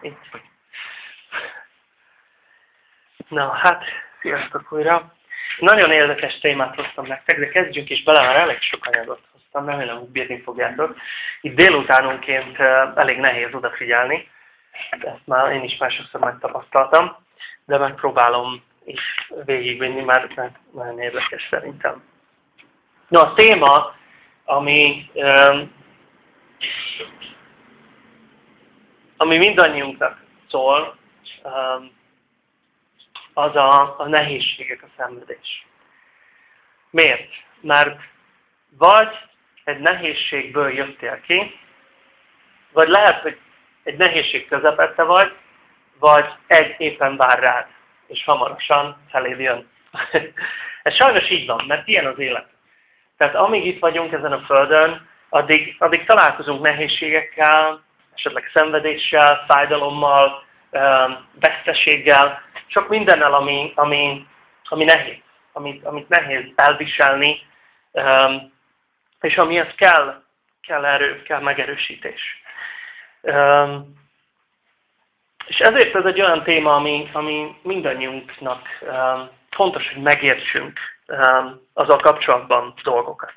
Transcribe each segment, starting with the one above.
Itt. Na, hát, sziasztok újra. Nagyon érdekes témát hoztam nektek, de kezdjünk is bele, mert elég sok anyagot hoztam, remélem, hogy bírni fogjátok. Itt délutánonként elég nehéz odafigyelni, ezt már én is másokszor megtapasztaltam, de megpróbálom is végigvinni, mert, mert nagyon érdekes szerintem. Na, a téma, ami, ami mindannyiunknak szól, az a, a nehézségek, a szenvedés. Miért? Mert vagy egy nehézségből jöttél ki, vagy lehet, hogy egy nehézség közepette vagy, vagy egy éppen vár rád, és hamarosan feléd jön. Ez sajnos így van, mert ilyen az élet. Tehát amíg itt vagyunk ezen a Földön, addig, addig találkozunk nehézségekkel, esetleg szenvedéssel, fájdalommal, veszteséggel, sok mindennel, ami, ami, ami nehéz, amit, amit nehéz elviselni, és amihez kell, kell erő, kell megerősítés. És ezért ez egy olyan téma, ami, ami mindannyiunknak fontos, hogy megértsünk azzal kapcsolatban dolgokat.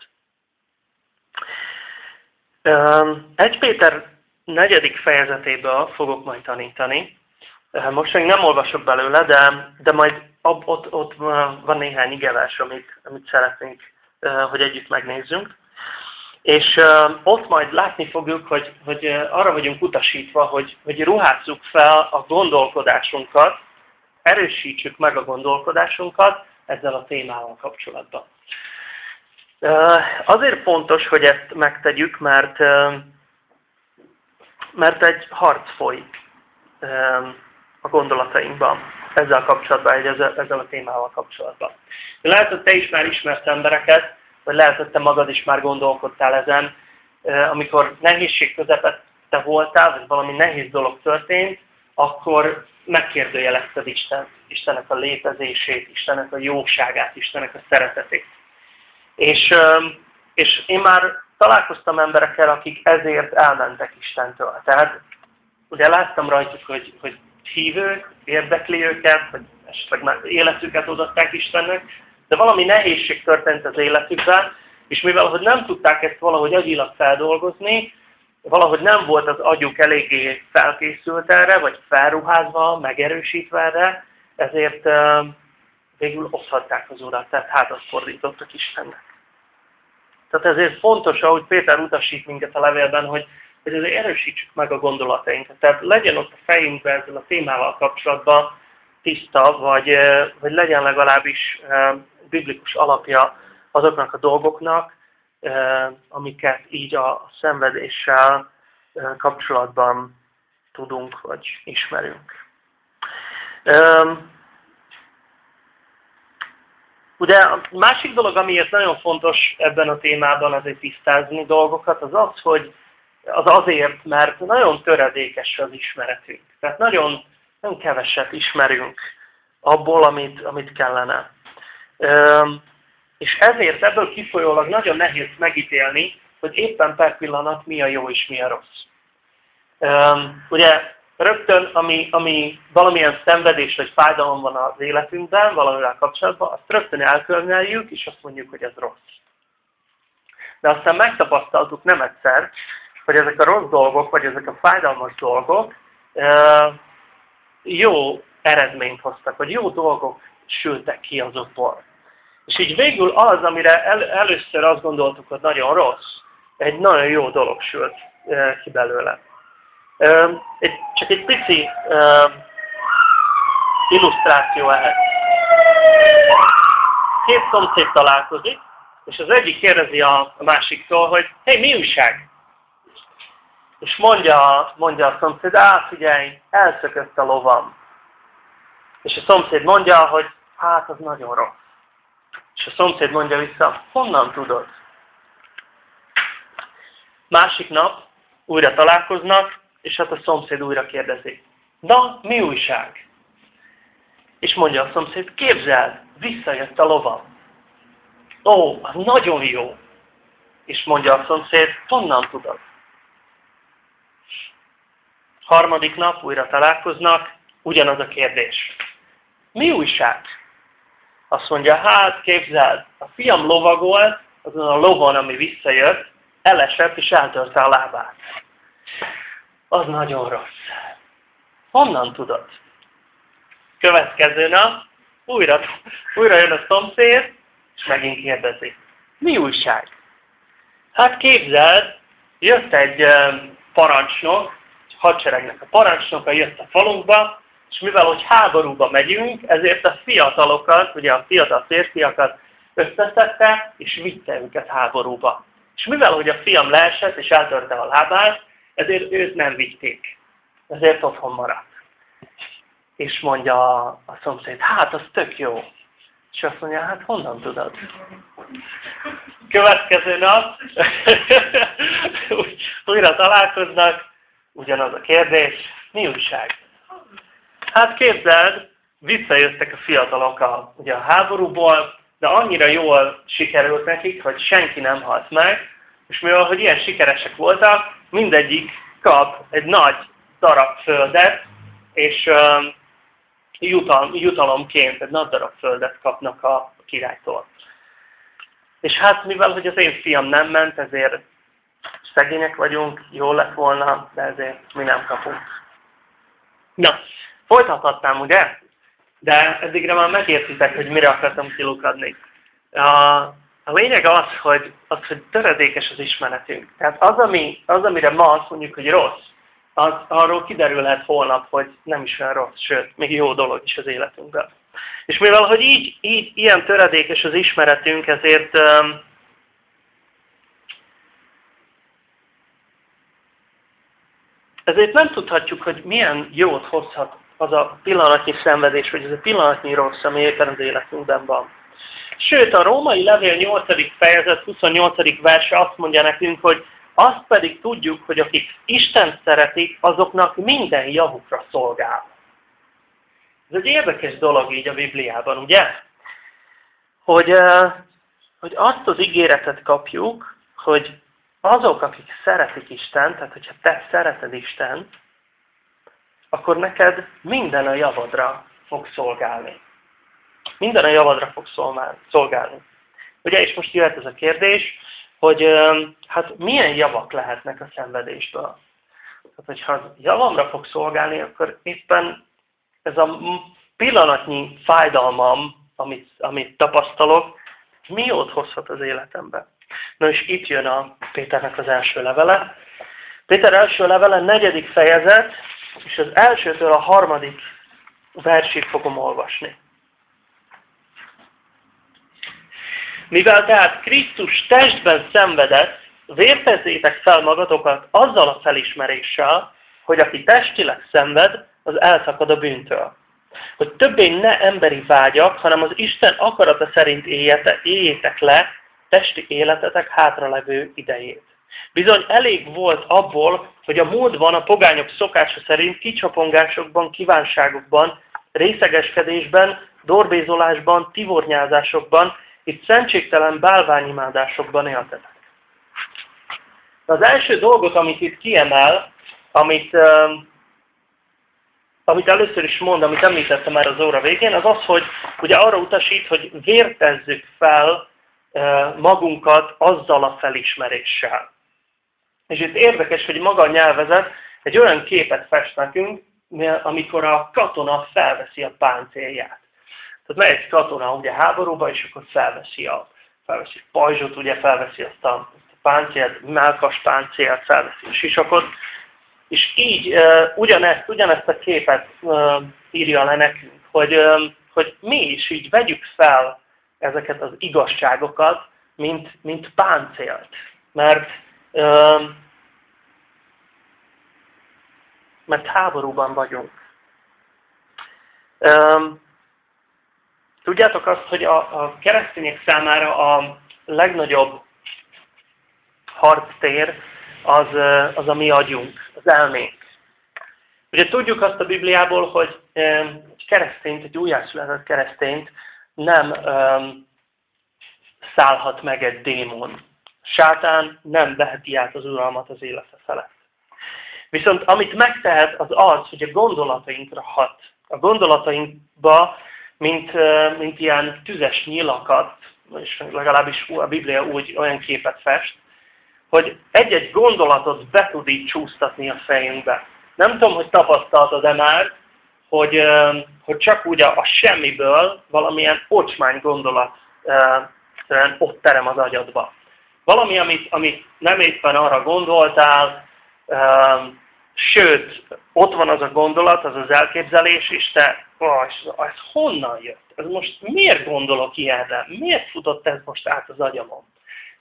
Egy Péter negyedik fejezetéből fogok majd tanítani. Most még nem olvasok belőle, de, de majd ott, ott van néhány igevás, amit, amit szeretnénk, hogy együtt megnézzünk. És ott majd látni fogjuk, hogy, hogy arra vagyunk utasítva, hogy, hogy ruházzuk fel a gondolkodásunkat, erősítsük meg a gondolkodásunkat ezzel a témával kapcsolatban. Azért fontos, hogy ezt megtegyük, mert, mert egy harc folyik a gondolatainkban ezzel kapcsolatban, ezzel, ezzel a témával kapcsolatban. Lehet, hogy te is már ismersz embereket, vagy lehet, hogy te magad is már gondolkodtál ezen, amikor nehézség közepette voltál, vagy valami nehéz dolog történt, akkor megkérdőjelezted Isten, Istennek a létezését, Istennek a jóságát, Istennek a szeretetét. És, és én már találkoztam emberekkel, akik ezért elmentek Istentől. Tehát ugye láttam rajtuk, hogy, hogy hívők, érdekli őket, vagy esetleg életüket odaadták Istennek, de valami nehézség történt az életükben, és mivel hogy nem tudták ezt valahogy agyilag feldolgozni, valahogy nem volt az agyuk eléggé felkészült erre, vagy felruházva, megerősítve erre, ezért végül oszthatták az urat, tehát hátat fordítottak Istennek. Tehát ezért fontos, ahogy Péter utasít minket a levélben, hogy, hogy azért erősítsük meg a gondolatainkat. Tehát legyen ott a fejünkben ezzel a témával kapcsolatban tiszta, vagy, vagy legyen legalábbis biblikus alapja azoknak a dolgoknak, amiket így a szenvedéssel kapcsolatban tudunk, vagy ismerünk. Ugye a másik dolog, amiért nagyon fontos ebben a témában azért tisztázni dolgokat, az az, hogy az azért, mert nagyon töredékes az ismeretünk. Tehát nagyon, nagyon keveset ismerünk abból, amit, amit kellene. És ezért ebből kifolyólag nagyon nehéz megítélni, hogy éppen per pillanat mi a jó és mi a rossz. Ugye rögtön, ami, ami valamilyen szenvedés vagy fájdalom van az életünkben, valamivel kapcsolatban, azt rögtön elkülöneljük, és azt mondjuk, hogy ez rossz. De aztán megtapasztaltuk nem egyszer, hogy ezek a rossz dolgok, vagy ezek a fájdalmas dolgok jó eredményt hoztak, vagy jó dolgok sültek ki azokból. És így végül az, amire el, először azt gondoltuk, hogy nagyon rossz, egy nagyon jó dolog sült ki belőle. Egy, csak egy pici illusztráció ehhez. Két szomszéd találkozik, és az egyik kérdezi a másiktól, hogy hé, mi újság? És mondja, mondja a szomszéd, á, figyelj, elszökött a lovam. És a szomszéd mondja, hogy hát, az nagyon rossz. És a szomszéd mondja vissza, honnan tudod? Másik nap újra találkoznak, és hát a szomszéd újra kérdezi. Na, mi újság? És mondja a szomszéd, képzeld, visszajött a lovam. Ó, nagyon jó. És mondja a szomszéd, honnan tudod? Harmadik nap újra találkoznak, ugyanaz a kérdés. Mi újság? Azt mondja, hát képzeld, a fiam lovagolt, azon a lovon, ami visszajött, elesett és eltörte a lábát. Az nagyon rossz. Honnan tudod? Következő nap, újra, újra jön a szomszéd, és megint kérdezi. Mi újság? Hát képzeld, jött egy parancsnok, hadseregnek a parancsnoka jött a falunkba, és mivel, hogy háborúba megyünk, ezért a fiatalokat, ugye a fiatal férfiakat összeszedte, és vitte őket háborúba. És mivel, hogy a fiam leesett, és eltörte a lábát, ezért őt nem vitték. Ezért otthon maradt. És mondja a szomszéd, hát az tök jó. És azt mondja, hát honnan tudod? Következő nap újra találkoznak, ugyanaz a kérdés, mi újság? Hát képzeld, visszajöttek a fiatalok a, ugye a háborúból, de annyira jól sikerült nekik, hogy senki nem halt meg, és mivel, hogy ilyen sikeresek voltak, mindegyik kap egy nagy darab földet, és um, jutal, jutalomként egy nagy darab földet kapnak a királytól. És hát mivel, hogy az én fiam nem ment, ezért szegények vagyunk, jó lett volna, de ezért mi nem kapunk. Na, folytathatnám, ugye? De eddigre már megértitek, hogy mire akartam kilukadni. A, lényeg az, hogy, az, hogy töredékes az ismeretünk. Tehát az, ami, az, amire ma azt mondjuk, hogy rossz, az, arról kiderülhet holnap, hogy nem is olyan rossz, sőt, még jó dolog is az életünkben. És mivel, hogy így, így ilyen töredékes az ismeretünk, ezért um, ezért nem tudhatjuk, hogy milyen jót hozhat az a pillanatnyi szenvedés, vagy az a pillanatnyi rossz, ami éppen az életünkben van. Sőt, a római levél 8. fejezet 28. verse azt mondja nekünk, hogy azt pedig tudjuk, hogy akik Isten szeretik, azoknak minden javukra szolgál. Ez egy érdekes dolog így a Bibliában, ugye? Hogy, hogy azt az ígéretet kapjuk, hogy azok, akik szeretik Isten, tehát hogyha te szereted Isten, akkor neked minden a javadra fog szolgálni. Minden a javadra fog szolgálni. Ugye, és most jöhet ez a kérdés, hogy hát milyen javak lehetnek a szenvedésből. Tehát, hogyha javamra fog szolgálni, akkor éppen ez a pillanatnyi fájdalmam, amit, amit tapasztalok, mi jót hozhat az életembe. Na és itt jön a Péternek az első levele. Péter első levele, negyedik fejezet, és az elsőtől a harmadik versig fogom olvasni. Mivel tehát Krisztus testben szenvedett, vértezzétek fel magatokat azzal a felismeréssel, hogy aki testileg szenved, az elszakad a bűntől. Hogy többé ne emberi vágyak, hanem az Isten akarata szerint éljétek le testi életetek hátralevő idejét. Bizony elég volt abból, hogy a múltban a pogányok szokása szerint kicsapongásokban, kívánságokban, részegeskedésben, dorbézolásban, tivornyázásokban, itt szentségtelen bálványimádásokban éltetek. De az első dolgot, amit itt kiemel, amit, amit először is mond, amit említettem már az óra végén, az az, hogy ugye arra utasít, hogy vértezzük fel magunkat azzal a felismeréssel. És itt érdekes, hogy maga a nyelvezet egy olyan képet fest nekünk, amikor a katona felveszi a páncélját. Tehát megy egy katona ugye háborúba, és akkor felveszi a, felveszi a pajzsot, ugye felveszi azt a, azt a páncélt, melkas páncélt, felveszi a sisakot, és így uh, ugyanezt, ugyanezt a képet uh, írja le nekünk, hogy, uh, hogy mi is így vegyük fel ezeket az igazságokat, mint, mint páncélt. Mert, uh, mert háborúban vagyunk. Um, Tudjátok azt, hogy a, a keresztények számára a legnagyobb harctér az, az a mi agyunk, az elménk. Ugye tudjuk azt a Bibliából, hogy egy keresztényt, egy újjászületett keresztényt nem um, szállhat meg egy démon. Sátán nem veheti át az uralmat az élete felett. Viszont amit megtehet, az az, hogy a gondolatainkra hat. A gondolatainkba, mint, mint ilyen tüzes nyilakat, és legalábbis a Biblia úgy olyan képet fest, hogy egy-egy gondolatot be tud így csúsztatni a fejünkbe. Nem tudom, hogy tapasztaltad-e már, hogy, hogy csak úgy a, a semmiből valamilyen ocsmány gondolat ott terem az agyadba. Valami, amit, amit nem éppen arra gondoltál, sőt, ott van az a gondolat, az az elképzelés, és te, oh, ez honnan jött? Ez most miért gondolok ilyenre? Miért futott ez most át az agyamon?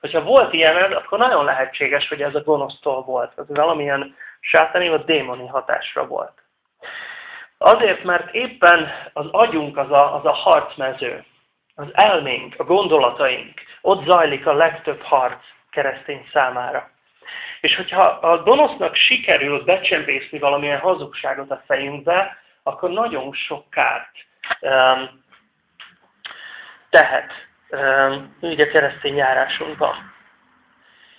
Hogyha volt ilyened, akkor nagyon lehetséges, hogy ez a gonosztól volt. Ez valamilyen sátáni vagy démoni hatásra volt. Azért, mert éppen az agyunk az a, az a harcmező. Az elménk, a gondolataink. Ott zajlik a legtöbb harc keresztény számára. És hogyha a gonosznak sikerül becsempészni valamilyen hazugságot a fejünkbe, akkor nagyon sok kárt um, tehet um, így a keresztény járásunkban.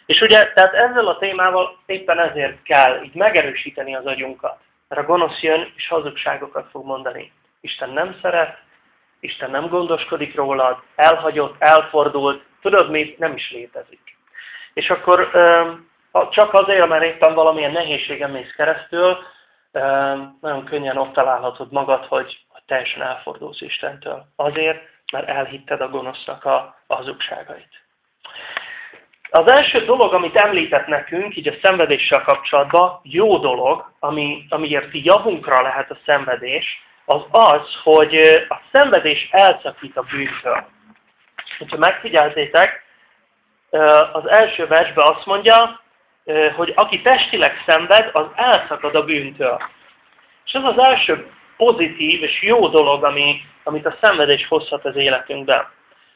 És ugye, tehát ezzel a témával éppen ezért kell így megerősíteni az agyunkat. Mert a gonosz jön, és hazugságokat fog mondani. Isten nem szeret, Isten nem gondoskodik rólad, elhagyott, elfordult, tudod mit? Nem is létezik. És akkor csak azért, mert éppen valamilyen nehézségen mész keresztül, nagyon könnyen ott találhatod magad, hogy teljesen elfordulsz Istentől. Azért, mert elhitted a gonosznak a, hazugságait. Az első dolog, amit említett nekünk, így a szenvedéssel kapcsolatban, jó dolog, ami, amiért javunkra lehet a szenvedés, az az, hogy a szenvedés elszakít a bűntől. Ha megfigyeltétek, az első versben azt mondja, hogy aki testileg szenved, az elszakad a bűntől. És ez az első pozitív és jó dolog, ami, amit a szenvedés hozhat az életünkben.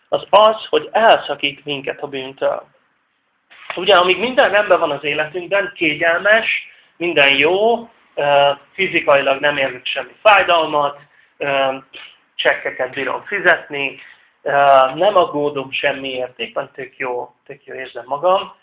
Az az, hogy elszakít minket a bűntől. Ugye, amíg minden rendben van az életünkben, kényelmes, minden jó, fizikailag nem érzek semmi fájdalmat, csekkeket bírom fizetni, nem aggódom semmiért, éppen tök jó, tök jó érzem magam.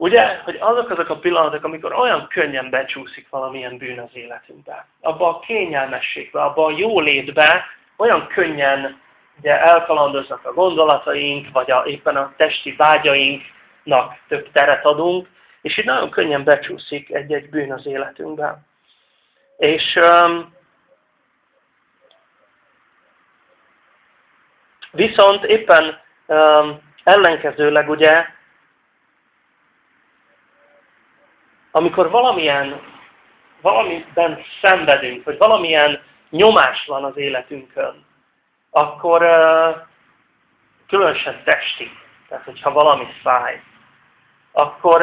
Ugye, hogy azok azok a pillanatok, amikor olyan könnyen becsúszik valamilyen bűn az életünkbe. Abba a kényelmességbe, abba a jólétbe olyan könnyen ugye, elkalandoznak a gondolataink, vagy a, éppen a testi vágyainknak több teret adunk, és itt nagyon könnyen becsúszik egy-egy bűn az életünkben. És um, viszont éppen um, ellenkezőleg ugye, amikor valamilyen, valamiben szenvedünk, vagy valamilyen nyomás van az életünkön, akkor különösen testi, tehát hogyha valami fáj, akkor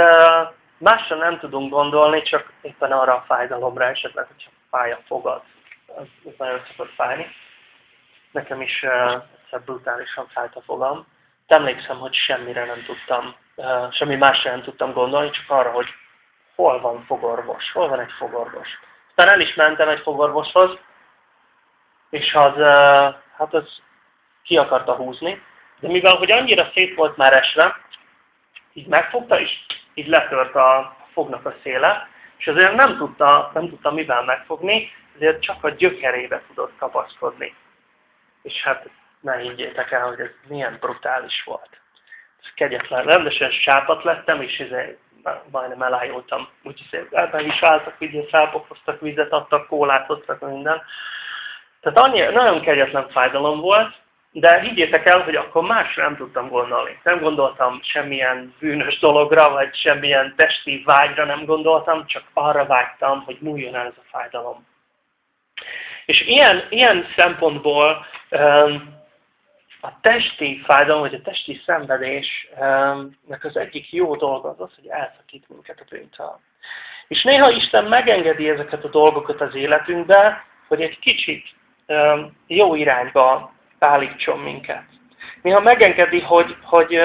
Másra nem tudunk gondolni, csak éppen arra a fájdalomra esetleg, hogyha fáj a fogad. Az, az nagyon szokott fájni. Nekem is egyszer brutálisan fájt a fogam. De emlékszem, hogy semmire nem tudtam, semmi másra nem tudtam gondolni, csak arra, hogy hol van fogorvos, hol van egy fogorvos. Aztán el is mentem egy fogorvoshoz, és az, hát az ki akarta húzni, de mivel, hogy annyira szét volt már esve, így megfogta, és így letört a fognak a széle, és azért nem tudta, nem tudta mivel megfogni, ezért csak a gyökerébe tudott kapaszkodni. És hát ne higgyétek el, hogy ez milyen brutális volt. Ez kegyetlen. Rendesen sápat lettem, és ezért majdnem elájultam. Úgyhogy szép ebben is álltak, így szápok hoztak vizet, adtak kólát, hoztak minden. Tehát annyi, nagyon kegyetlen fájdalom volt, de higgyétek el, hogy akkor másra nem tudtam gondolni. Nem gondoltam semmilyen bűnös dologra, vagy semmilyen testi vágyra nem gondoltam, csak arra vágytam, hogy múljon el ez a fájdalom. És ilyen, ilyen szempontból um, a testi fájdalom, vagy a testi szenvedésnek az egyik jó dolga az hogy elszakít minket a bűntől. És néha Isten megengedi ezeket a dolgokat az életünkbe, hogy egy kicsit um, jó irányba állítson minket. Néha megengedi, hogy, hogy,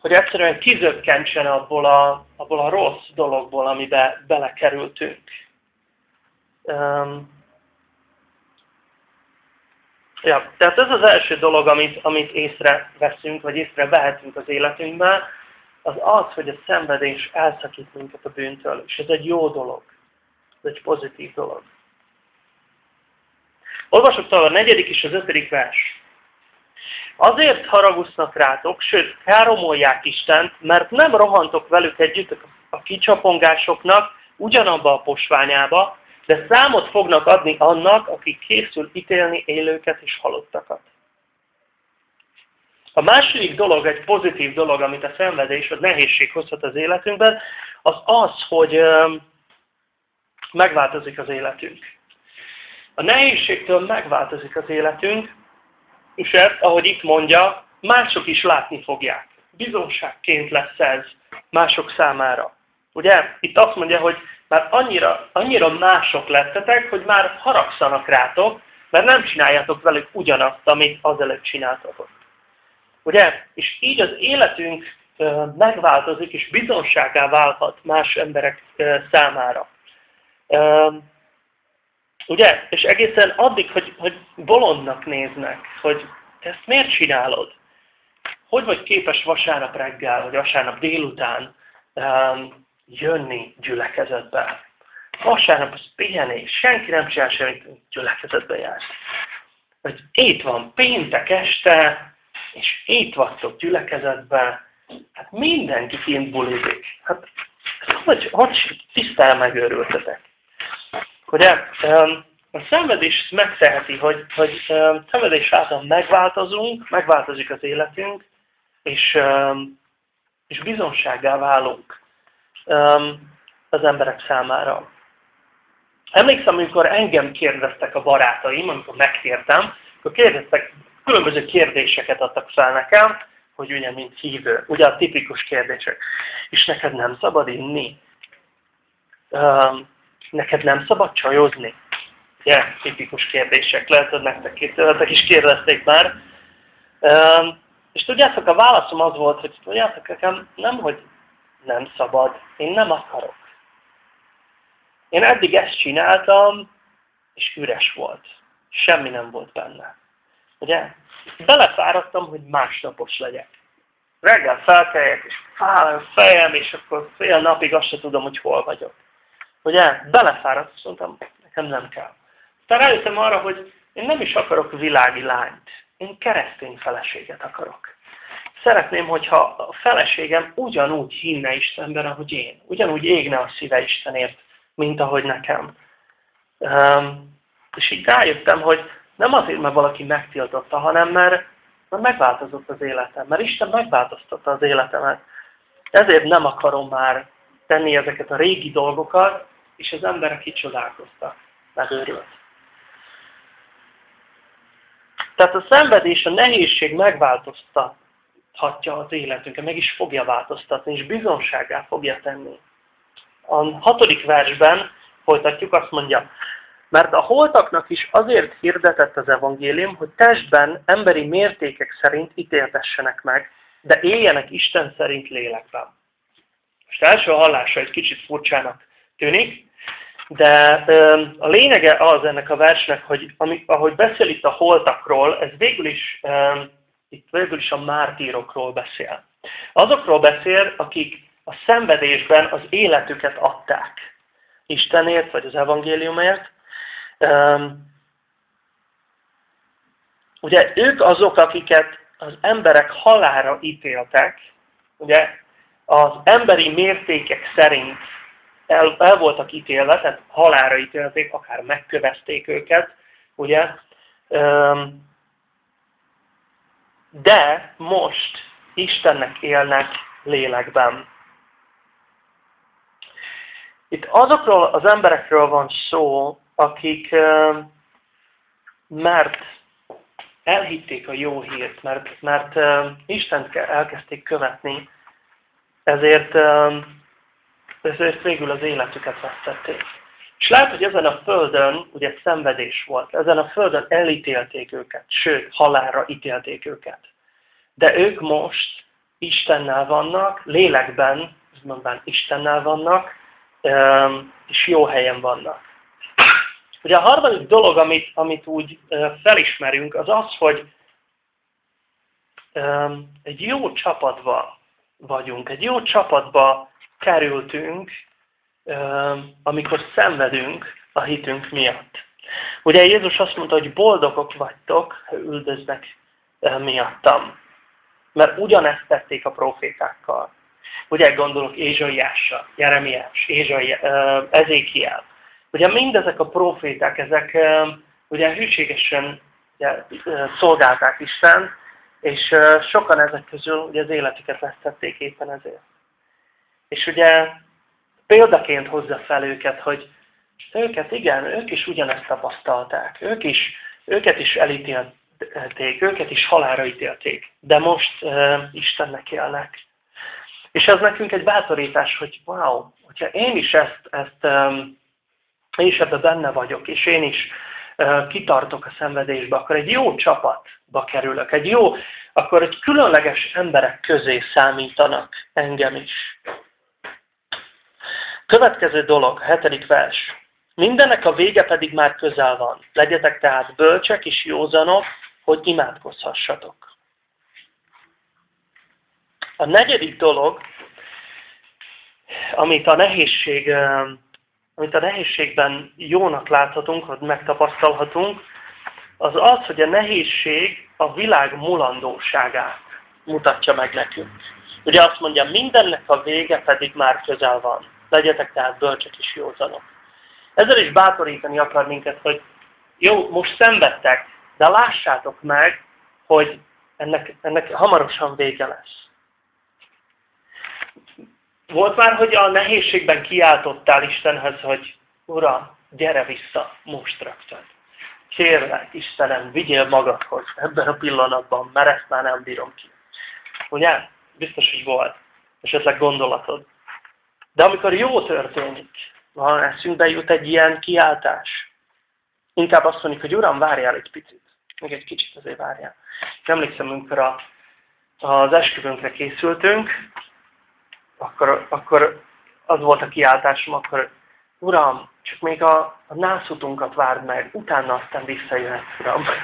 hogy egyszerűen kizökkentsen abból a, abból a rossz dologból, amibe belekerültünk. Ja, tehát ez az első dolog, amit, amit észreveszünk, vagy észrevehetünk az életünkben, az az, hogy a szenvedés elszakít minket a bűntől, és ez egy jó dolog. Ez egy pozitív dolog. Olvasok tovább a negyedik és az ötödik vers. Azért haragusznak rátok, sőt, káromolják Istent, mert nem rohantok velük együtt a kicsapongásoknak, ugyanabba a posványába, de számot fognak adni annak, aki készül ítélni élőket és halottakat. A második dolog, egy pozitív dolog, amit a szenvedés vagy nehézség hozhat az életünkben, az az, hogy megváltozik az életünk. A nehézségtől megváltozik az életünk, és ezt, ahogy itt mondja, mások is látni fogják. Bizonságként lesz ez mások számára. Ugye? Itt azt mondja, hogy már annyira, annyira mások lettetek, hogy már haragszanak rátok, mert nem csináljátok velük ugyanazt, amit azelőtt csináltatok. Ugye? És így az életünk megváltozik, és bizonságá válhat más emberek számára. Ugye? És egészen addig, hogy, hogy bolondnak néznek, hogy ezt miért csinálod? Hogy vagy képes vasárnap reggel, vagy vasárnap délután jönni gyülekezetbe? Vasárnap az pihenés, senki nem csinál semmit, gyülekezetbe jár. Hogy itt van péntek este, és itt vagytok gyülekezetben, hát mindenki kint bulizik. Hát hogy, hogy tisztel megőrültetek? Ugye, a szenvedés megteheti, hogy, hogy szenvedés által megváltozunk, megváltozik az életünk, és, és bizonsággá válunk az emberek számára. Emlékszem, amikor engem kérdeztek a barátaim, amikor megkértem, akkor kérdeztek, különböző kérdéseket adtak fel nekem, hogy ugye, mint hívő, ugye a tipikus kérdések. És neked nem szabad inni? neked nem szabad csajozni? Ugye, tipikus kérdések. Lehet, hogy nektek kétszeretek is kérdezték már. Um, és tudjátok, a válaszom az volt, hogy tudjátok, nekem nem, hogy nem szabad, én nem akarok. Én eddig ezt csináltam, és üres volt. Semmi nem volt benne. Ugye? Belefáradtam, hogy másnapos legyek. Reggel felkeljek, és fáj a fejem, és akkor fél napig azt se tudom, hogy hol vagyok. Ugye? Belefáradt, azt mondtam, nekem nem kell. Tehát rájöttem arra, hogy én nem is akarok világi lányt. Én keresztény feleséget akarok. Szeretném, hogyha a feleségem ugyanúgy hinne Istenben, ahogy én. Ugyanúgy égne a szíve Istenért, mint ahogy nekem. Um, és így rájöttem, hogy nem azért, mert valaki megtiltotta, hanem mert, mert megváltozott az életem. Mert Isten megváltoztatta az életemet. Ezért nem akarom már tenni ezeket a régi dolgokat, és az emberek kicsodálkoztak. Megőrült. Tehát a szenvedés, a nehézség megváltoztathatja az életünket, meg is fogja változtatni, és bizonságá fogja tenni. A hatodik versben folytatjuk, azt mondja, mert a holtaknak is azért hirdetett az evangélium, hogy testben, emberi mértékek szerint ítéltessenek meg, de éljenek Isten szerint lélekben. Most első hallása egy kicsit furcsának tűnik, de a lényege az ennek a versnek, hogy ami, ahogy beszél itt a holtakról, ez végül is, itt végül is a mártírokról beszél. Azokról beszél, akik a szenvedésben az életüket adták. Istenért, vagy az evangéliumért. Ugye ők azok, akiket az emberek halára ítéltek, ugye az emberi mértékek szerint el, el voltak ítélve, tehát halára ítélték, akár megkövezték őket, ugye? De most Istennek élnek lélekben. Itt azokról az emberekről van szó, akik mert elhitték a jó hírt, mert, mert Istent elkezdték követni, ezért ezért végül az életüket vesztették. És lehet, hogy ezen a földön ugye szenvedés volt, ezen a földön elítélték őket, sőt, halálra ítélték őket. De ők most Istennel vannak, lélekben, mondván Istennel vannak, és jó helyen vannak. Ugye a harmadik dolog, amit, amit úgy felismerünk, az az, hogy egy jó csapatban vagyunk. Egy jó csapatba kerültünk, amikor szenvedünk a hitünk miatt. Ugye Jézus azt mondta, hogy boldogok vagytok, ha üldöznek miattam. Mert ugyanezt tették a profétákkal. Ugye gondolok Ézsaiásra, Jeremiás, Ézsai, Ezékiel. Ugye mindezek a proféták, ezek ugye hűségesen ugye, szolgálták Isten, és sokan ezek közül ugye az életüket vesztették éppen ezért. És ugye példaként hozza fel őket, hogy őket igen, ők is ugyanezt tapasztalták. Ők is, őket is elítélték, őket is halára ítélték. De most uh, Istennek élnek. És ez nekünk egy bátorítás, hogy wow, hogyha én is ezt, ezt um, én is ebben benne vagyok, és én is kitartok a szenvedésbe, akkor egy jó csapatba kerülök. Egy jó, akkor egy különleges emberek közé számítanak engem is. Következő dolog, hetedik vers. Mindennek a vége pedig már közel van. Legyetek tehát bölcsek és józanok, hogy imádkozhassatok. A negyedik dolog, amit a nehézség, amit a nehézségben jónak láthatunk, hogy megtapasztalhatunk, az az, hogy a nehézség a világ mulandóságát mutatja meg nekünk. Ugye azt mondja, mindennek a vége pedig már közel van. Legyetek tehát bölcsek és józanok. Ezzel is bátorítani akar minket, hogy jó, most szenvedtek, de lássátok meg, hogy ennek, ennek hamarosan vége lesz. Volt már, hogy a nehézségben kiáltottál Istenhez, hogy Uram, gyere vissza, most rögtön. Kérlek, Istenem, vigyél magadhoz ebben a pillanatban, mert ezt már nem bírom ki. Ugye? Biztos, hogy volt. Esetleg gondolatod. De amikor jó történik, van eszünkbe jut egy ilyen kiáltás. Inkább azt mondjuk, hogy Uram, várjál egy picit. Még egy kicsit azért várjál. Emlékszem, amikor a, az esküvőnkre készültünk, akkor, akkor az volt a kiáltásom, akkor Uram, csak még a, a nászutunkat várd meg, utána aztán visszajöhetsz, Uram.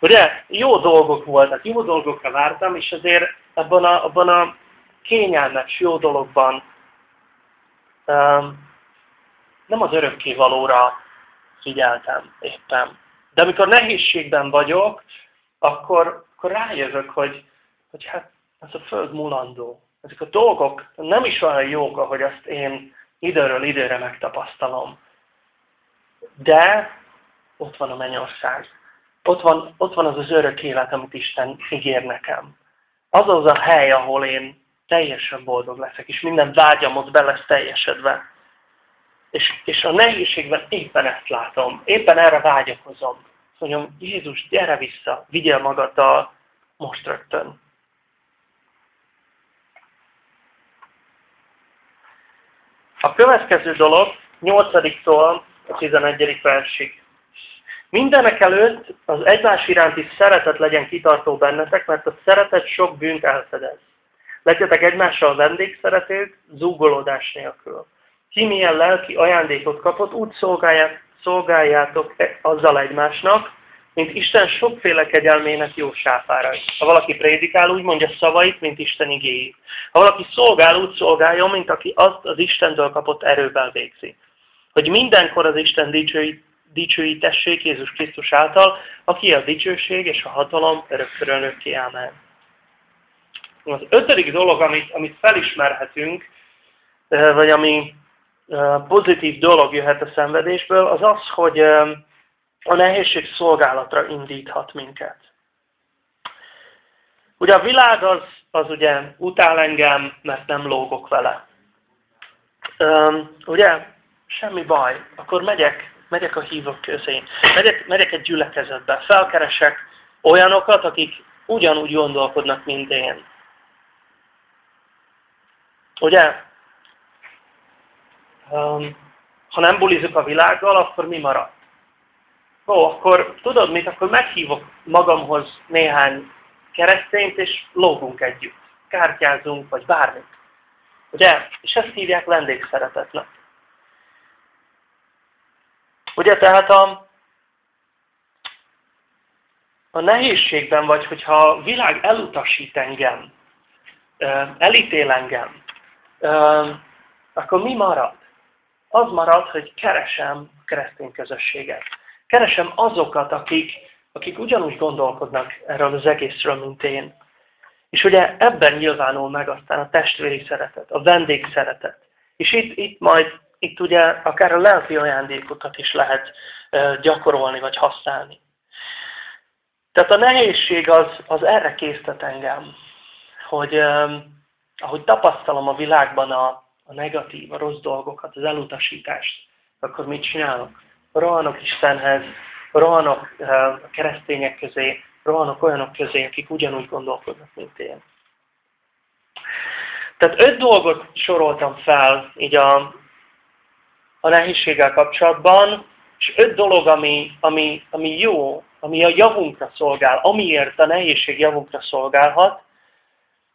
Ugye, jó dolgok voltak, jó dolgokra vártam, és azért abban a, abban a kényelmes, jó dologban nem az örökké valóra figyeltem éppen. De amikor nehézségben vagyok, akkor, akkor rájövök, hogy, hogy hát ez a föld mulandó. Ezek a dolgok nem is olyan jók, ahogy azt én időről időre megtapasztalom. De ott van a mennyország. Ott van, ott van az az örök élet, amit Isten ígér nekem. Az az a hely, ahol én teljesen boldog leszek, és minden vágyam ott be lesz teljesedve. És, és a nehézségben éppen ezt látom, éppen erre vágyakozom. Mondjam, Jézus, gyere vissza, vigyél magaddal most rögtön. A következő dolog, 8-tól a 11. versig. Mindenek előtt az egymás iránti szeretet legyen kitartó bennetek, mert a szeretet sok bűnt elfedez. Legyetek egymással vendégszeretők, zúgolódás nélkül. Ki milyen lelki ajándékot kapott, úgy szolgáljátok azzal egymásnak, mint Isten sokféle kegyelmének jó sáfára. Ha valaki prédikál, úgy mondja szavait, mint Isten igéjét. Ha valaki szolgál, úgy szolgáljon, mint aki azt az Istentől kapott erővel végzi. Hogy mindenkor az Isten dicsőít, dicsőítessék Jézus Krisztus által, aki a dicsőség és a hatalom örökkörönökké. Amen. Az ötödik dolog, amit, amit felismerhetünk, vagy ami pozitív dolog jöhet a szenvedésből, az az, hogy a nehézség szolgálatra indíthat minket. Ugye a világ az, az ugye utál engem, mert nem lógok vele. Um, ugye? Semmi baj. Akkor megyek, megyek a hívók közé. Megyek, megyek egy gyülekezetbe. Felkeresek olyanokat, akik ugyanúgy gondolkodnak, mint én. Ugye? Ha nem bulizok a világgal, akkor mi marad? Ó, akkor tudod mit? Akkor meghívok magamhoz néhány keresztényt, és lógunk együtt. Kártyázunk, vagy bármit. Ugye? És ezt hívják vendégszeretetnek. Ugye, tehát a, a nehézségben vagy, hogyha a világ elutasít engem, elítél engem, akkor mi marad? Az marad, hogy keresem a keresztény közösséget. Keresem azokat, akik, akik ugyanúgy gondolkodnak erről az egészről, mint én. És ugye ebben nyilvánul meg aztán a testvéri szeretet, a vendég szeretet. És itt, itt majd, itt ugye akár a lelki ajándékokat is lehet gyakorolni, vagy használni. Tehát a nehézség az, az erre késztet engem, hogy ahogy tapasztalom a világban a, a negatív, a rossz dolgokat, az elutasítást, akkor mit csinálok? Rohanok Istenhez, rohanok a keresztények közé, rohanok olyanok közé, akik ugyanúgy gondolkodnak, mint én. Tehát öt dolgot soroltam fel így a, a nehézséggel kapcsolatban, és öt dolog, ami, ami, ami jó, ami a javunkra szolgál, amiért a nehézség javunkra szolgálhat,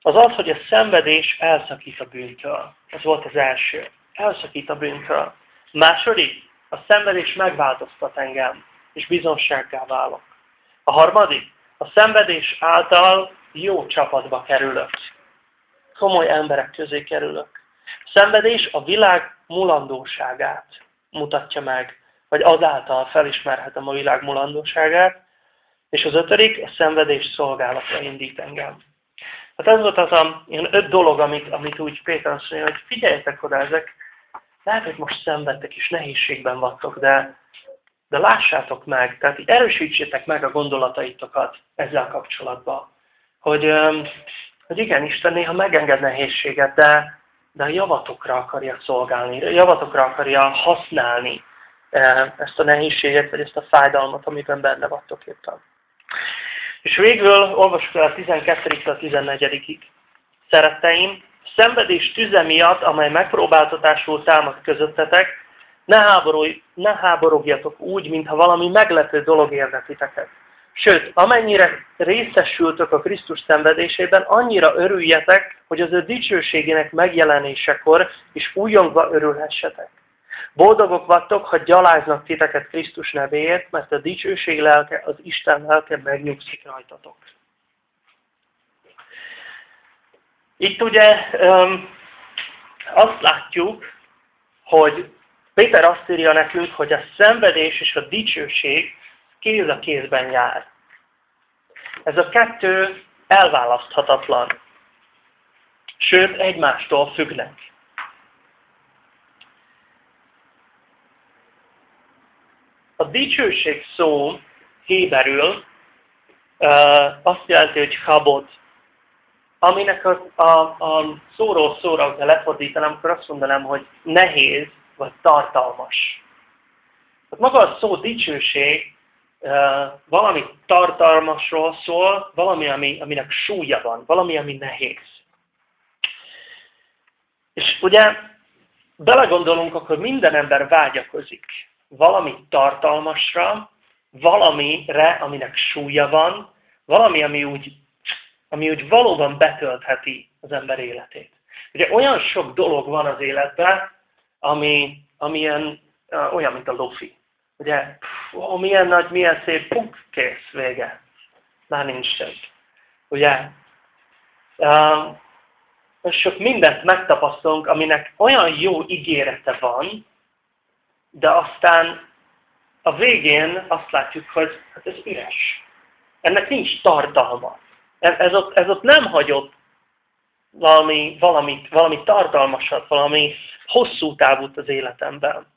az az, hogy a szenvedés elszakít a bűntől. Ez volt az első. Elszakít a bűntől. Második, a szenvedés megváltoztat engem, és bizonsággá válok. A harmadik, a szenvedés által jó csapatba kerülök. Komoly emberek közé kerülök. A szenvedés a világ mulandóságát mutatja meg, vagy azáltal felismerhetem a világ mulandóságát, és az ötödik, a szenvedés szolgálatra indít engem. Hát ez volt az a ilyen öt dolog, amit, amit úgy Péter azt mondja, hogy figyeljetek oda, ezek lehet, hogy most szenvedtek és nehézségben vagytok, de, de lássátok meg, tehát erősítsétek meg a gondolataitokat ezzel kapcsolatban. Hogy, hogy igen, Isten néha megenged nehézséget, de, de a javatokra akarja szolgálni, javatokra akarja használni ezt a nehézséget, vagy ezt a fájdalmat, amiben benne vagytok éppen. És végül olvassuk el a 12 a 14-ig. Szeretteim, szenvedés tüze miatt, amely megpróbáltatásul támad közöttetek, ne, háborulj, ne háborogjatok úgy, mintha valami meglepő dolog érne. Sőt, amennyire részesültök a Krisztus szenvedésében, annyira örüljetek, hogy az ő dicsőségének megjelenésekor is újongva örülhessetek. Boldogok vagytok, ha gyaláznak titeket Krisztus nevéért, mert a dicsőség lelke, az Isten lelke megnyugszik rajtatok. Itt ugye azt látjuk, hogy Péter azt írja nekünk, hogy a szenvedés és a dicsőség kéz a kézben jár. Ez a kettő elválaszthatatlan. Sőt, egymástól függnek. A dicsőség szó héberül azt jelenti, hogy habot, aminek a, a, a szóról szóra, hogyha lefordítanám, akkor azt mondanám, hogy nehéz, vagy tartalmas. Tehát maga a szó dicsőség valami tartalmasról szól, valami, ami, aminek súlya van, valami, ami nehéz. És ugye belegondolunk, akkor minden ember vágyakozik valami tartalmasra, valamire, aminek súlya van, valami, ami úgy, ami úgy valóban betöltheti az ember életét. Ugye olyan sok dolog van az életben, ami, amilyen, uh, olyan, mint a lofi. Ugye, ó, milyen nagy, milyen szép, puk, kész, vége. Már nincs több. Ugye, uh, sok mindent megtapasztalunk, aminek olyan jó ígérete van, de aztán a végén azt látjuk, hogy hát ez üres. Ennek nincs tartalma. Ez, ez, ott, ez ott nem hagyott valami, valami, valami tartalmasat, valami hosszú távút az életemben.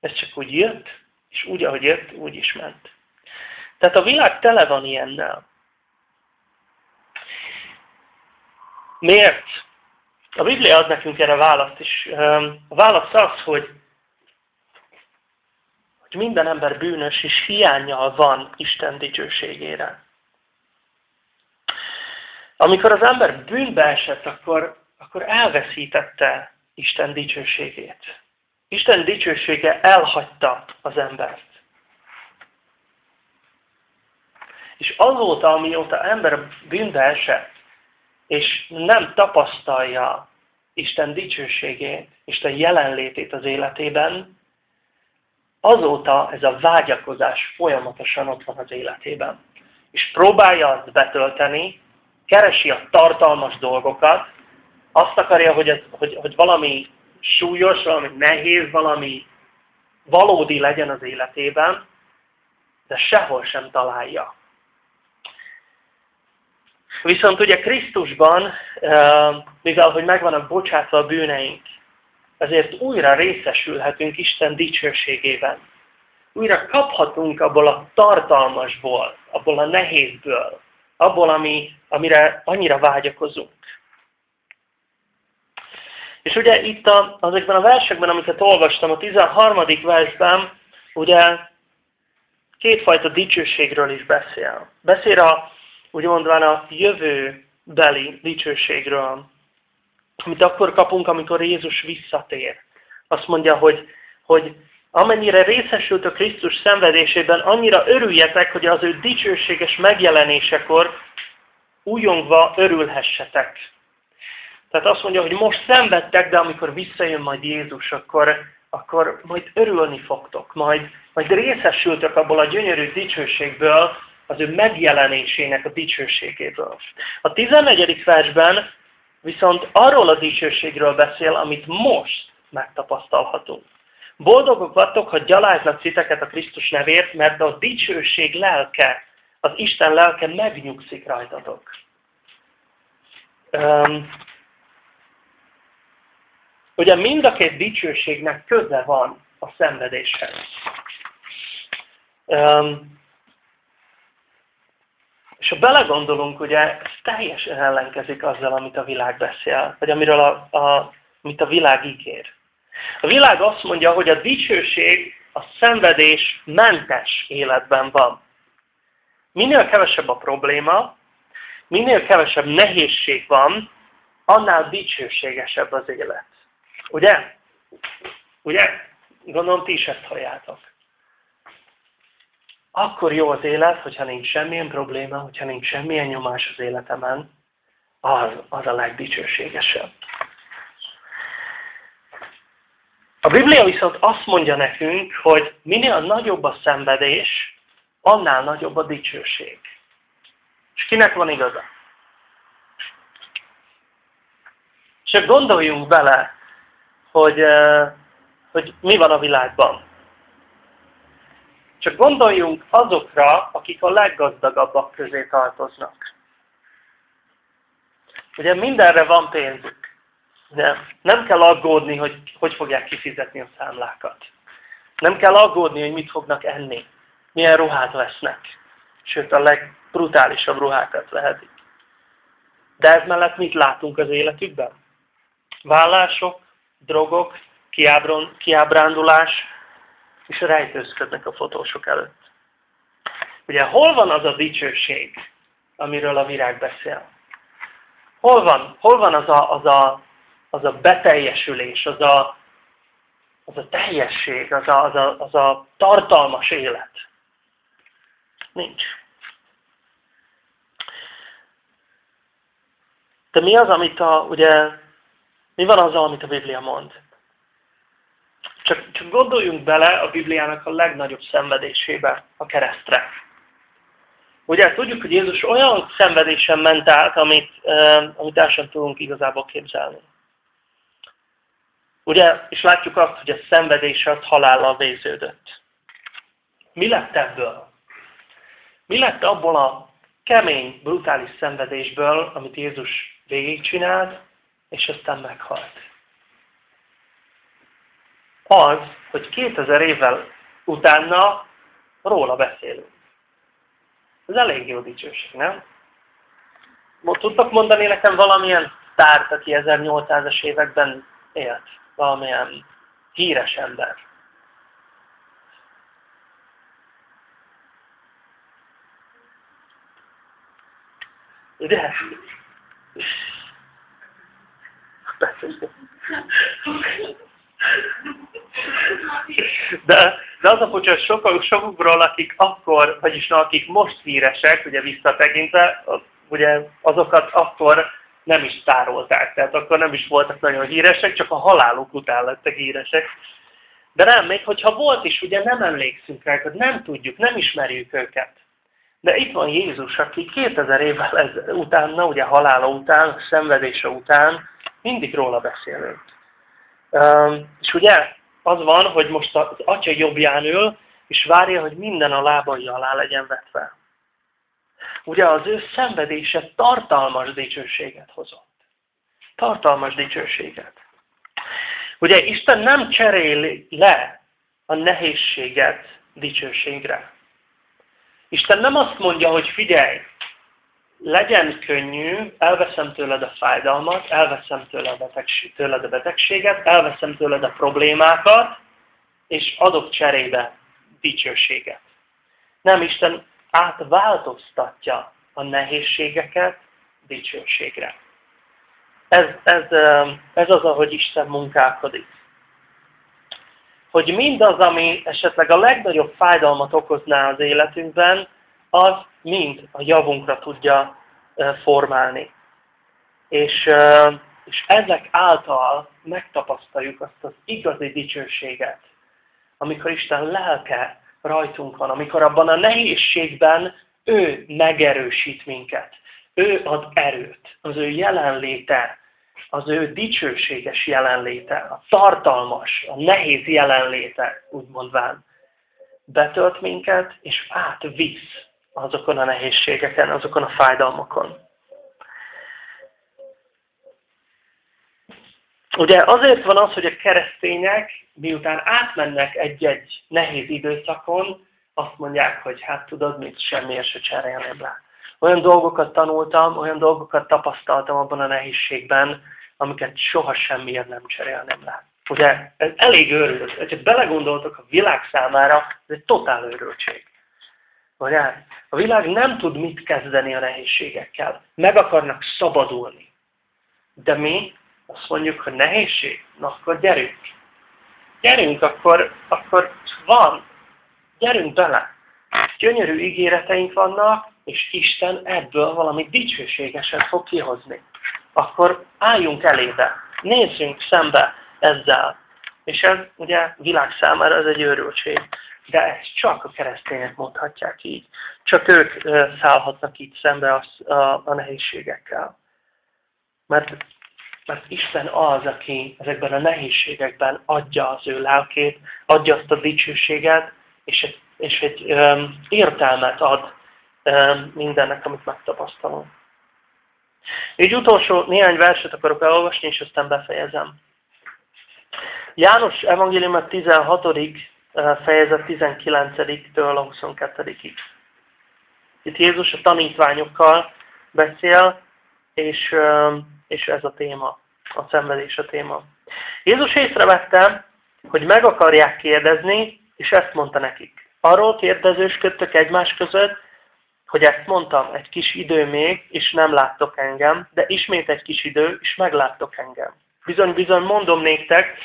Ez csak úgy jött, és úgy, ahogy jött, úgy is ment. Tehát a világ tele van ilyennel. Miért? A Biblia ad nekünk erre választ, és a válasz az, hogy minden ember bűnös és hiányjal van Isten dicsőségére. Amikor az ember bűnbe esett, akkor, akkor elveszítette Isten dicsőségét. Isten dicsősége elhagyta az embert. És azóta, amióta ember bűnbe esett, és nem tapasztalja Isten dicsőségét, Isten jelenlétét az életében, azóta ez a vágyakozás folyamatosan ott van az életében. És próbálja azt betölteni, keresi a tartalmas dolgokat, azt akarja, hogy, ez, hogy, hogy valami súlyos, valami nehéz, valami valódi legyen az életében, de sehol sem találja. Viszont ugye Krisztusban, mivel hogy megvannak bocsátva a bűneink, ezért újra részesülhetünk Isten dicsőségében. Újra kaphatunk abból a tartalmasból, abból a nehézből, abból, ami, amire annyira vágyakozunk. És ugye itt a, azokban a versekben, amiket olvastam, a 13. versben, ugye kétfajta dicsőségről is beszél. Beszél a, úgy mondván a jövőbeli dicsőségről, amit akkor kapunk, amikor Jézus visszatér. Azt mondja, hogy, hogy amennyire részesült a Krisztus szenvedésében, annyira örüljetek, hogy az ő dicsőséges megjelenésekor újongva örülhessetek. Tehát azt mondja, hogy most szenvedtek, de amikor visszajön majd Jézus, akkor, akkor majd örülni fogtok, majd, majd részesültök abból a gyönyörű dicsőségből, az ő megjelenésének a dicsőségéből. A 14. versben viszont arról a dicsőségről beszél, amit most megtapasztalhatunk. Boldogok vagytok, ha gyaláznak titeket a Krisztus nevért, mert a dicsőség lelke, az Isten lelke megnyugszik rajtatok. Um, ugye mind a két dicsőségnek köze van a szenvedéshez. Um, és ha belegondolunk, ugye ez teljesen ellenkezik azzal, amit a világ beszél, vagy amiről a, a, amit a világ ígér. A világ azt mondja, hogy a dicsőség a szenvedés mentes életben van. Minél kevesebb a probléma, minél kevesebb nehézség van, annál dicsőségesebb az élet. Ugye? Ugye? Gondolom ti is ezt halljátok. Akkor jó az élet, hogyha nincs semmilyen probléma, hogyha nincs semmilyen nyomás az életemen, az, az a legdicsőségesebb. A Biblia viszont azt mondja nekünk, hogy minél nagyobb a szenvedés, annál nagyobb a dicsőség. És kinek van igaza? Csak gondoljunk bele, hogy, eh, hogy mi van a világban. Csak gondoljunk azokra, akik a leggazdagabbak közé tartoznak. Ugye mindenre van pénzük. De nem kell aggódni, hogy hogy fogják kifizetni a számlákat. Nem kell aggódni, hogy mit fognak enni. Milyen ruhát vesznek. Sőt, a legbrutálisabb ruhákat vehetik. De ez mellett mit látunk az életükben? Vállások, drogok, kiábrándulás, és rejtőzködnek a fotósok előtt. Ugye hol van az a dicsőség, amiről a virág beszél? Hol van, hol van az, a, az, a, az a beteljesülés, az a, az a teljesség, az a, az, a, az a tartalmas élet? Nincs. De mi az, amit a, ugye, mi van az, amit a Biblia mond? Csak, csak gondoljunk bele a Bibliának a legnagyobb szenvedésébe, a keresztre. Ugye tudjuk, hogy Jézus olyan szenvedésen ment át, amit, amit el sem tudunk igazából képzelni. Ugye, és látjuk azt, hogy a szenvedése az halállal véződött. Mi lett ebből? Mi lett abból a kemény, brutális szenvedésből, amit Jézus végigcsinált, és aztán meghalt? Az, hogy 2000 évvel utána róla beszélünk. Ez elég jó dicsőség, nem? Tudtak mondani nekem valamilyen tárt, aki 1800-as években élt? Valamilyen híres ember. Ugye? Beszéljünk. De, de az a furcsa, sokak, sokukról, akik akkor, vagyis na, akik most híresek, ugye visszatekintve, ugye azokat akkor nem is tárolták, tehát akkor nem is voltak nagyon híresek, csak a haláluk után lettek híresek. De nem, még hogyha volt is, ugye nem emlékszünk rá, nem tudjuk, nem ismerjük őket. De itt van Jézus, aki 2000 évvel ez, utána, ugye halála után, szenvedése után Mindig róla beszélünk. És ugye az van, hogy most az atya jobbján ül, és várja, hogy minden a lábai alá legyen vetve. Ugye az ő szenvedése tartalmas dicsőséget hozott. Tartalmas dicsőséget. Ugye Isten nem cseréli le a nehézséget dicsőségre. Isten nem azt mondja, hogy figyelj, legyen könnyű, elveszem tőled a fájdalmat, elveszem tőled a, betegség, tőled a betegséget, elveszem tőled a problémákat, és adok cserébe dicsőséget. Nem, Isten átváltoztatja a nehézségeket dicsőségre. Ez, ez, ez az, ahogy Isten munkálkodik. Hogy mindaz, ami esetleg a legnagyobb fájdalmat okozná az életünkben, az mind a javunkra tudja formálni. És, és ezek által megtapasztaljuk azt az igazi dicsőséget, amikor Isten lelke rajtunk van, amikor abban a nehézségben ő megerősít minket. Ő ad erőt, az ő jelenléte, az ő dicsőséges jelenléte, a tartalmas, a nehéz jelenléte, úgy mondván, betölt minket, és átvisz azokon a nehézségeken, azokon a fájdalmakon. Ugye azért van az, hogy a keresztények, miután átmennek egy-egy nehéz időszakon, azt mondják, hogy hát tudod mit, semmiért se cserélném le. Olyan dolgokat tanultam, olyan dolgokat tapasztaltam abban a nehézségben, amiket soha semmiért nem cserélném le. Ugye ez elég őrült. Ha belegondoltok a világ számára, ez egy totál őrültség. Ugye? A világ nem tud mit kezdeni a nehézségekkel. Meg akarnak szabadulni. De mi azt mondjuk, hogy nehézség, na akkor gyerünk. Gyerünk, akkor, akkor van. Gyerünk bele. Gyönyörű ígéreteink vannak, és Isten ebből valami dicsőségeset fog kihozni. Akkor álljunk elébe. Nézzünk szembe ezzel. És ez ugye világ számára ez egy őrültség. De ezt csak a keresztények mondhatják így. Csak ők szállhatnak így szembe a, a, a nehézségekkel. Mert mert Isten az, aki ezekben a nehézségekben adja az ő lelkét, adja azt a dicsőséget, és egy, és egy um, értelmet ad um, mindennek, amit megtapasztalunk. Egy utolsó néhány verset akarok elolvasni, és aztán befejezem. János evangélium a 16. fejezet 19-től a 22-ig. Itt Jézus a tanítványokkal beszél, és és ez a téma, a szenvedés a téma. Jézus észrevette, hogy meg akarják kérdezni, és ezt mondta nekik. Arról kérdezősködtök egymás között, hogy ezt mondtam, egy kis idő még, és nem láttok engem, de ismét egy kis idő, és megláttok engem. Bizony, bizony mondom néktek,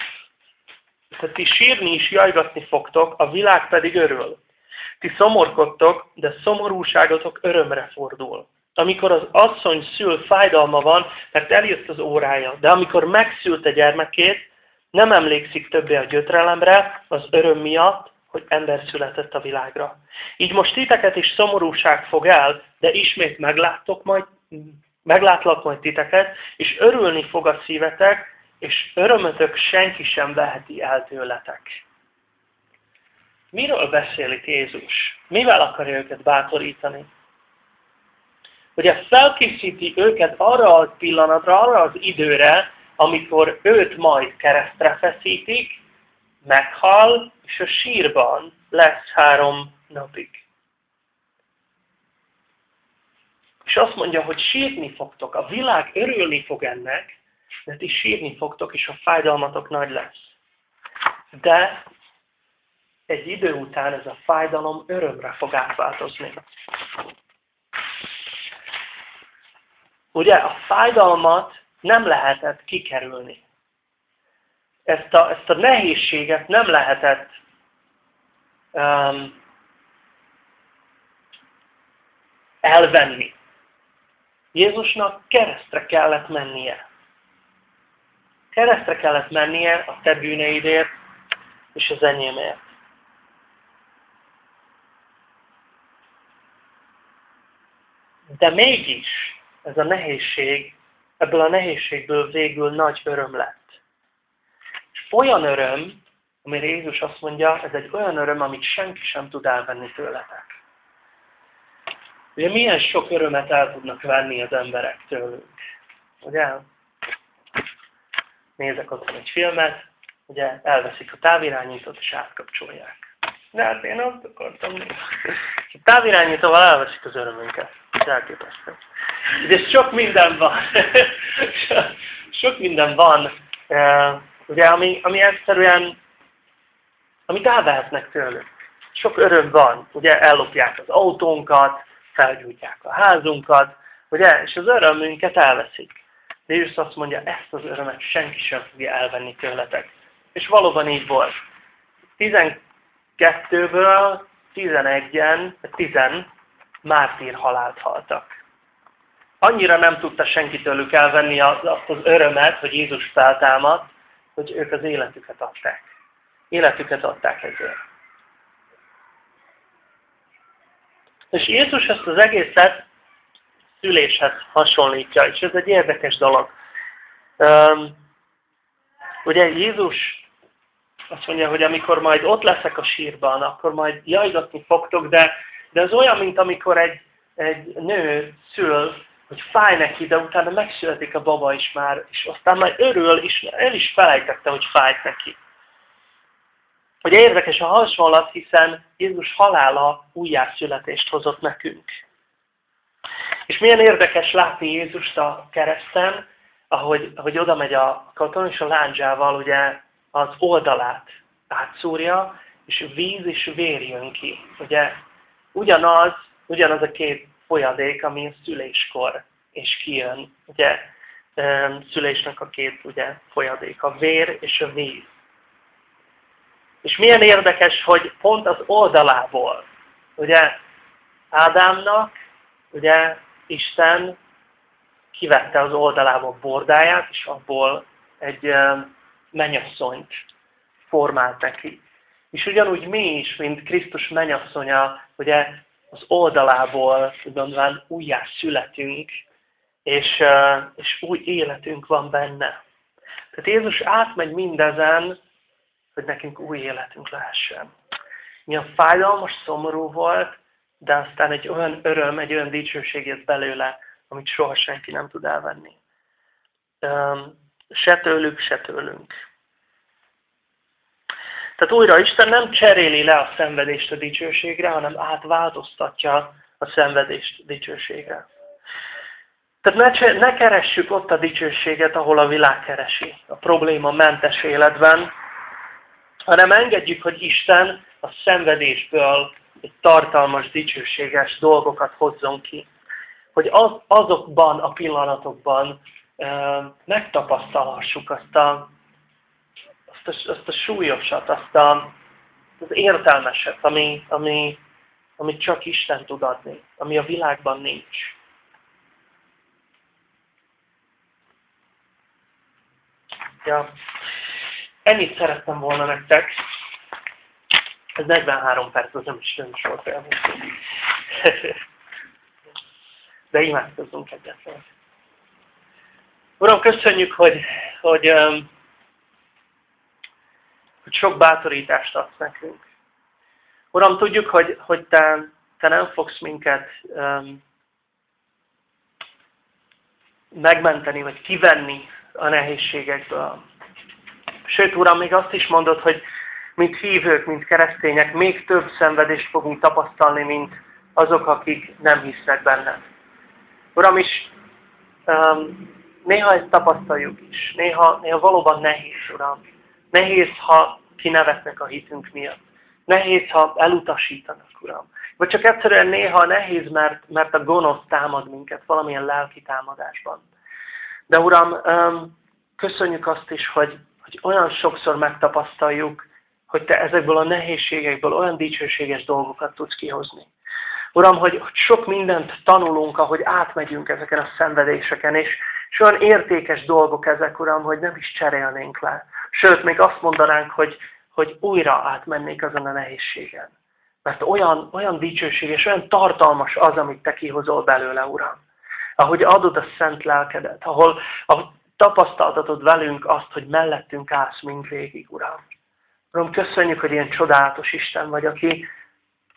hogy ti sírni is jajgatni fogtok, a világ pedig örül. Ti szomorkodtok, de szomorúságotok örömre fordul amikor az asszony szül, fájdalma van, mert eljött az órája. De amikor megszülte gyermekét, nem emlékszik többé a gyötrelemre, az öröm miatt, hogy ember született a világra. Így most titeket is szomorúság fog el, de ismét megláttok majd, meglátlak majd titeket, és örülni fog a szívetek, és örömötök senki sem veheti el tőletek. Miről beszél itt Jézus? Mivel akarja őket bátorítani? ugye felkészíti őket arra a pillanatra, arra az időre, amikor őt majd keresztre feszítik, meghal, és a sírban lesz három napig. És azt mondja, hogy sírni fogtok, a világ örülni fog ennek, de ti sírni fogtok, és a fájdalmatok nagy lesz. De egy idő után ez a fájdalom örömre fog átváltozni. Ugye a fájdalmat nem lehetett kikerülni. Ezt a, ezt a nehézséget nem lehetett um, elvenni. Jézusnak keresztre kellett mennie. Keresztre kellett mennie a te bűneidért és az enyémért. De mégis ez a nehézség ebből a nehézségből végül nagy öröm lett. És olyan öröm, amire Jézus azt mondja, ez egy olyan öröm, amit senki sem tud elvenni tőletek. Ugye milyen sok örömet el tudnak venni az emberek tőlünk. Ugye? Nézek otthon egy filmet, ugye elveszik a távirányítót és átkapcsolják. De hát én azt akartam nézni. A távirányítóval elveszik az örömünket. Ez elképesztő. Ugye sok minden van. sok minden van, ugye, ami, ami egyszerűen, amit elvehetnek tőlük. Sok öröm van. Ugye ellopják az autónkat, felgyújtják a házunkat, ugye, és az örömünket elveszik. Jézus azt mondja, ezt az örömet senki sem fogja elvenni tőletek. És valóban így volt. 12-ből 11-en, 10 mártír halált haltak. Annyira nem tudta senki tőlük elvenni azt az örömet, hogy Jézus feltámadt, hogy ők az életüket adták. Életüket adták ezért. És Jézus ezt az egészet szüléshez hasonlítja, és ez egy érdekes dolog. Um, ugye Jézus azt mondja, hogy amikor majd ott leszek a sírban, akkor majd jajgatni fogtok, de, de ez olyan, mint amikor egy, egy nő szül, hogy fáj neki, de utána megszületik a baba is már, és aztán már örül, és el is felejtette, hogy fájt neki. Hogy érdekes a hasonlat, hiszen Jézus halála újjászületést hozott nekünk. És milyen érdekes látni Jézust a kereszten, ahogy, ahogy oda megy a katon, és a láncsával ugye az oldalát átszúrja, és víz és vér jön ki. Ugye ugyanaz, ugyanaz a két folyadék, ami szüléskor és kijön. Ugye szülésnek a két ugye, folyadék, a vér és a víz. És milyen érdekes, hogy pont az oldalából, ugye Ádámnak, ugye Isten kivette az oldalából bordáját, és abból egy menyasszonyt formált neki. És ugyanúgy mi is, mint Krisztus menyasszonya, ugye az oldalából, mondván újjá születünk, és, és új életünk van benne. Tehát Jézus átmegy mindezen, hogy nekünk új életünk lehessen. Milyen fájdalmas, szomorú volt, de aztán egy olyan öröm, egy olyan dicsőség jött belőle, amit soha senki nem tud elvenni. Se tőlük, se tőlünk. Tehát újra Isten nem cseréli le a szenvedést a dicsőségre, hanem átváltoztatja a szenvedést dicsőségre. Tehát ne, ne keressük ott a dicsőséget, ahol a világ keresi, a probléma mentes életben, hanem engedjük, hogy Isten a szenvedésből tartalmas, dicsőséges dolgokat hozzon ki. Hogy az, azokban a pillanatokban e, megtapasztalhassuk azt a, azt a, azt a súlyosat, azt a, az értelmeset, ami, ami, amit csak Isten tud adni, ami a világban nincs. Ja. Ennyit szerettem volna nektek. Ez 43 perc, az nem is, nem is volt elmúlt. De imádkozzunk egyetlen. Uram, köszönjük, hogy, hogy, hogy sok bátorítást adsz nekünk. Uram, tudjuk, hogy, hogy te, te nem fogsz minket um, megmenteni, vagy kivenni a nehézségekből. Sőt, Uram, még azt is mondod, hogy mint hívők, mint keresztények, még több szenvedést fogunk tapasztalni, mint azok, akik nem hisznek benne. Uram, is um, néha ezt tapasztaljuk is. Néha, néha valóban nehéz, Uram. Nehéz, ha kinevetnek a hitünk miatt. Nehéz, ha elutasítanak, Uram. Vagy csak egyszerűen néha nehéz, mert, mert a gonosz támad minket valamilyen lelki támadásban. De Uram, um, köszönjük azt is, hogy, hogy olyan sokszor megtapasztaljuk, hogy Te ezekből a nehézségekből olyan dicsőséges dolgokat tudsz kihozni. Uram, hogy sok mindent tanulunk, ahogy átmegyünk ezeken a szenvedéseken, és, és olyan értékes dolgok ezek, Uram, hogy nem is cserélnénk le. Sőt, még azt mondanánk, hogy, hogy újra átmennék azon a nehézségen. Mert olyan, olyan dicsőséges, olyan tartalmas az, amit Te kihozol belőle, Uram. ahogy adod a szent lelkedet, ahol, ahol tapasztaltatod velünk azt, hogy mellettünk állsz mindvégig, Uram. Uram, köszönjük, hogy ilyen csodálatos Isten vagy, aki,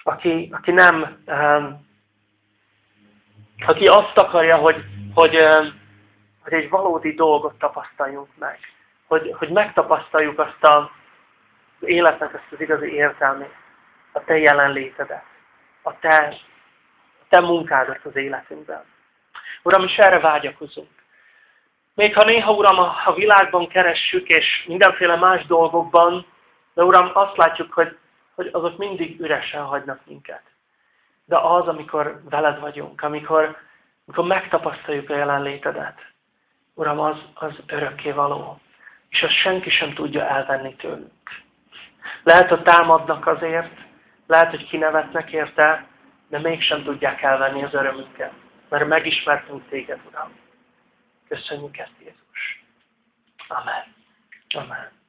aki, aki nem, um, aki azt akarja, hogy, hogy, um, hogy egy valódi dolgot tapasztaljunk meg. Hogy, hogy megtapasztaljuk azt a, az életnek ezt az igazi értelmét, a Te jelenlétedet, a Te, a te munkádat az életünkben. Uram, is erre vágyakozunk. Még ha néha, Uram, a világban keressük, és mindenféle más dolgokban, de Uram, azt látjuk, hogy, hogy azok mindig üresen hagynak minket. De az, amikor veled vagyunk, amikor, amikor megtapasztaljuk a jelenlétedet, Uram, az, az örökké való. És azt senki sem tudja elvenni tőlünk. Lehet, hogy támadnak azért, lehet, hogy kinevetnek érte, de mégsem tudják elvenni az örömünket. Mert megismertünk téged, Uram. Köszönjük ezt, Jézus. Amen. Amen.